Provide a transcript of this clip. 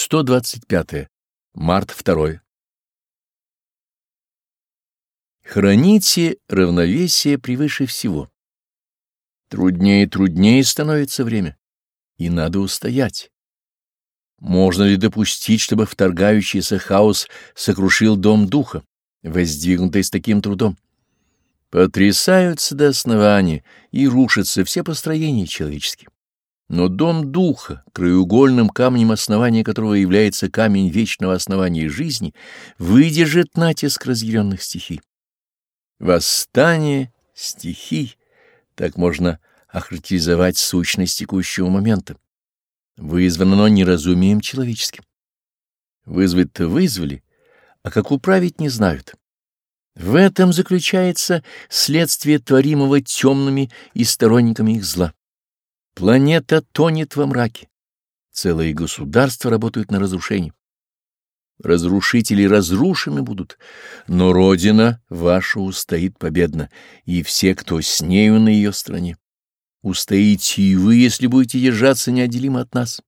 125. Март 2. Храните равновесие превыше всего. Труднее и труднее становится время, и надо устоять. Можно ли допустить, чтобы вторгающийся хаос сокрушил дом духа, воздвигнутый с таким трудом? Потрясаются до основания и рушатся все построения человеческие. Но дом духа, краеугольным камнем основания которого является камень вечного основания жизни, выдержит натиск разъяренных стихий. Восстание стихий, так можно охарактеризовать сущность текущего момента, вызвано оно неразумием человеческим. Вызвать-то вызвали, а как управить не знают. В этом заключается следствие творимого темными и сторонниками их зла. Планета тонет во мраке. Целые государства работают на разрушение. Разрушители разрушены будут, но Родина ваша устоит победно, и все, кто с нею на ее стороне. Устоите и вы, если будете держаться неотделимо от нас.